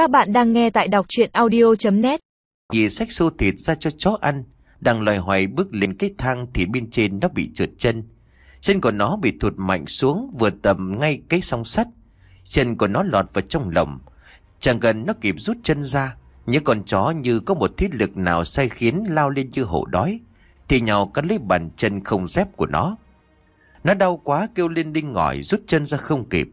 Các bạn đang nghe tại đọc chuyện audio.net Dì xách xô thịt ra cho chó ăn, Đang loài hoài bước lên cái thang Thì bên trên nó bị trượt chân. Chân của nó bị thụt mạnh xuống, Vừa tầm ngay cái song sắt. Chân của nó lọt vào trong lồng. Chẳng gần nó kịp rút chân ra, Những con chó như có một thiết lực nào sai khiến Lao lên như hổ đói, Thì nhào cắn lấy bàn chân không dép của nó. Nó đau quá kêu lên đinh ngỏi Rút chân ra không kịp.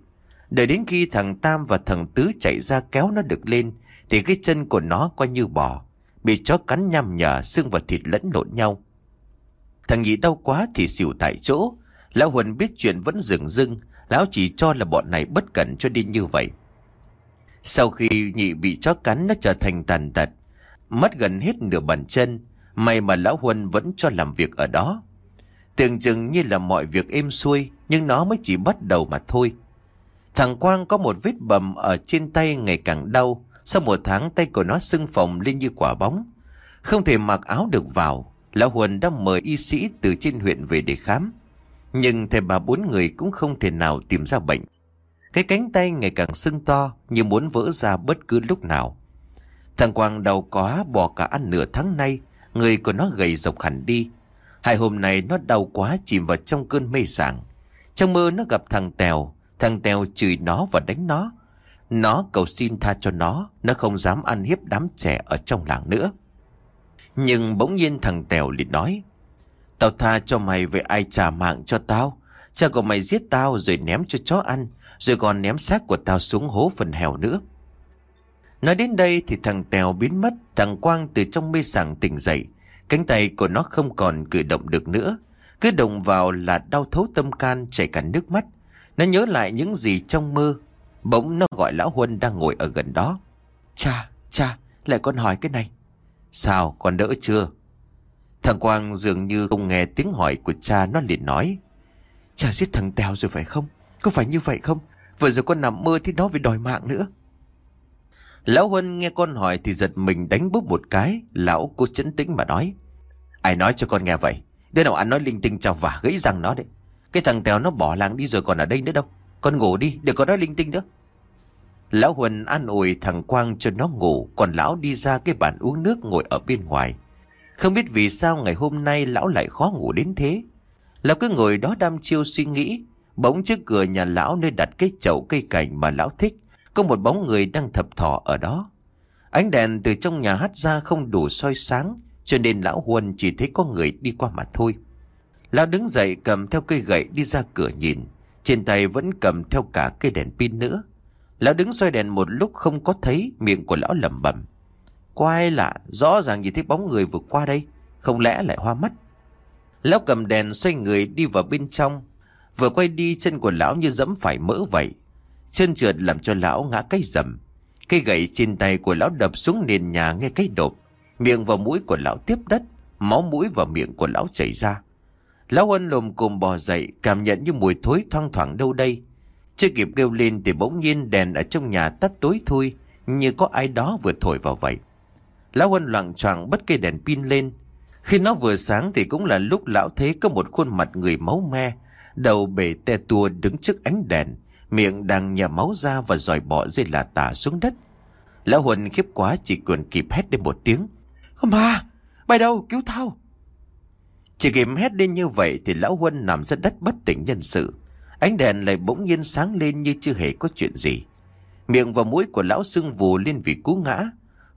Đợi đến khi thằng Tam và thằng Tứ chạy ra kéo nó được lên, Thì cái chân của nó coi như bò, Bị chó cắn nhằm nhở xương và thịt lẫn lộn nhau. Thằng Nhị đau quá thì xỉu tại chỗ. Lão Huân biết chuyện vẫn dừng dưng Lão chỉ cho là bọn này bất cẩn cho đi như vậy. Sau khi Nhị bị chó cắn, nó trở thành tàn tật, Mất gần hết nửa bàn chân. May mà Lão Huân vẫn cho làm việc ở đó. Tưởng chừng như là mọi việc êm xuôi, Nhưng nó mới chỉ bắt đầu mà thôi. Thằng Quang có một vết bầm ở trên tay ngày càng đau. Sau một tháng, tay của nó sưng phồng lên như quả bóng. Không thể mặc áo được vào. Lão Huân đã mời y sĩ từ trên huyện về để khám. Nhưng thầy bà bốn người cũng không thể nào tìm ra bệnh. Cái cánh tay ngày càng sưng to, như muốn vỡ ra bất cứ lúc nào. Thằng Quang đau quá, bỏ cả ăn nửa tháng nay. Người của nó gầy dọc hẳn đi. Hai hôm nay nó đau quá, chìm vào trong cơn mê sảng. Trong mơ nó gặp thằng Tèo Thằng Tèo chửi nó và đánh nó. Nó cầu xin tha cho nó, nó không dám ăn hiếp đám trẻ ở trong làng nữa. Nhưng bỗng nhiên thằng Tèo liền nói, Tao tha cho mày về ai trả mạng cho tao. Cha của mày giết tao rồi ném cho chó ăn, rồi còn ném xác của tao xuống hố phần hèo nữa. Nói đến đây thì thằng Tèo biến mất, thằng Quang từ trong mê sảng tỉnh dậy. Cánh tay của nó không còn cử động được nữa. Cứ động vào là đau thấu tâm can chảy cả nước mắt. Nó nhớ lại những gì trong mơ. Bỗng nó gọi lão Huân đang ngồi ở gần đó. Cha, cha, lại con hỏi cái này. Sao, con đỡ chưa? Thằng Quang dường như không nghe tiếng hỏi của cha nó liền nói. Cha giết thằng Tèo rồi phải không? Có phải như vậy không? Vừa rồi con nằm mơ thì nó vì đòi mạng nữa. Lão Huân nghe con hỏi thì giật mình đánh búp một cái. Lão cố chấn tĩnh mà nói. Ai nói cho con nghe vậy? Đứa nào ăn nói linh tinh chào vả gãy răng nó đấy. Cái thằng Tèo nó bỏ làng đi rồi còn ở đây nữa đâu. Con ngủ đi, để có nói linh tinh nữa Lão Huân an ủi thằng Quang cho nó ngủ, Còn lão đi ra cái bàn uống nước ngồi ở bên ngoài. Không biết vì sao ngày hôm nay lão lại khó ngủ đến thế. Lão cứ ngồi đó đăm chiêu suy nghĩ, Bỗng trước cửa nhà lão nơi đặt cái chậu cây cảnh mà lão thích, Có một bóng người đang thập thọ ở đó. Ánh đèn từ trong nhà hắt ra không đủ soi sáng, Cho nên lão Huân chỉ thấy có người đi qua mà thôi. Lão đứng dậy cầm theo cây gậy đi ra cửa nhìn. Trên tay vẫn cầm theo cả cây đèn pin nữa. Lão đứng xoay đèn một lúc không có thấy miệng của lão lẩm bẩm. Quay lạ, rõ ràng nhìn thấy bóng người vượt qua đây. Không lẽ lại hoa mắt? Lão cầm đèn xoay người đi vào bên trong. Vừa quay đi chân của lão như dẫm phải mỡ vậy. Chân trượt làm cho lão ngã cây rầm. Cây gậy trên tay của lão đập xuống nền nhà nghe cái đột. Miệng và mũi của lão tiếp đất. Máu mũi và miệng của lão chảy ra. Lão Huân lồm cồm bò dậy, cảm nhận như mùi thối thoang thoảng đâu đây. Chưa kịp kêu lên thì bỗng nhiên đèn ở trong nhà tắt tối thui, như có ai đó vừa thổi vào vậy. Lão Huân loạn choạng bất cây đèn pin lên. Khi nó vừa sáng thì cũng là lúc lão thấy có một khuôn mặt người máu me, đầu bể te tua đứng trước ánh đèn, miệng đang nhả máu ra và dòi bỏ dây là tả xuống đất. Lão Huân khiếp quá chỉ còn kịp hét lên một tiếng. Ma! Bay đâu? Cứu tao! Chỉ kịp hét lên như vậy thì lão Huân nằm ra đất bất tỉnh nhân sự. Ánh đèn lại bỗng nhiên sáng lên như chưa hề có chuyện gì. Miệng và mũi của lão sưng vù lên vì cú ngã.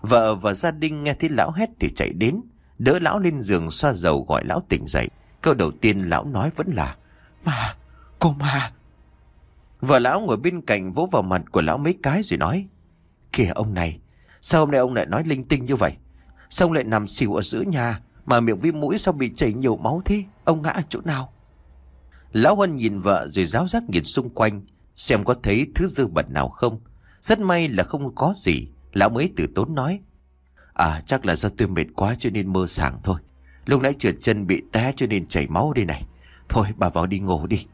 Vợ và gia đình nghe thấy lão hét thì chạy đến. Đỡ lão lên giường xoa dầu gọi lão tỉnh dậy. Câu đầu tiên lão nói vẫn là Mà, cô mà. Vợ lão ngồi bên cạnh vỗ vào mặt của lão mấy cái rồi nói Kìa ông này, sao hôm nay ông lại nói linh tinh như vậy? Sao ông lại nằm xỉu ở giữa nhà? Mà miệng với mũi sao bị chảy nhiều máu thế, Ông ngã ở chỗ nào? Lão Huân nhìn vợ rồi giáo giác nhìn xung quanh, Xem có thấy thứ dư bẩn nào không. Rất may là không có gì, Lão mới từ tốn nói. À chắc là do tôi mệt quá cho nên mơ sảng thôi. Lúc nãy trượt chân bị té cho nên chảy máu đây này. Thôi, bà vào đi ngủ đi.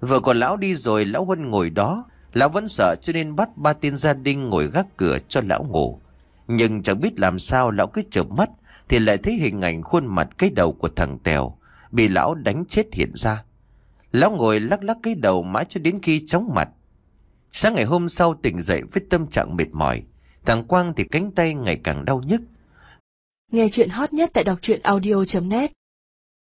Vợ còn lão đi rồi, lão Huân ngồi đó. Lão vẫn sợ cho nên bắt ba tên gia đình ngồi gác cửa cho lão ngủ. Nhưng chẳng biết làm sao, lão cứ chợp mắt thì lại thấy hình ảnh khuôn mặt cái đầu của thằng Tèo bị lão đánh chết hiện ra. Lão ngồi lắc lắc cái đầu mãi cho đến khi chóng mặt. Sáng ngày hôm sau tỉnh dậy với tâm trạng mệt mỏi, Thằng Quang thì cánh tay ngày càng đau nhức. Nghe chuyện hot nhất tại đọc truyện audio.net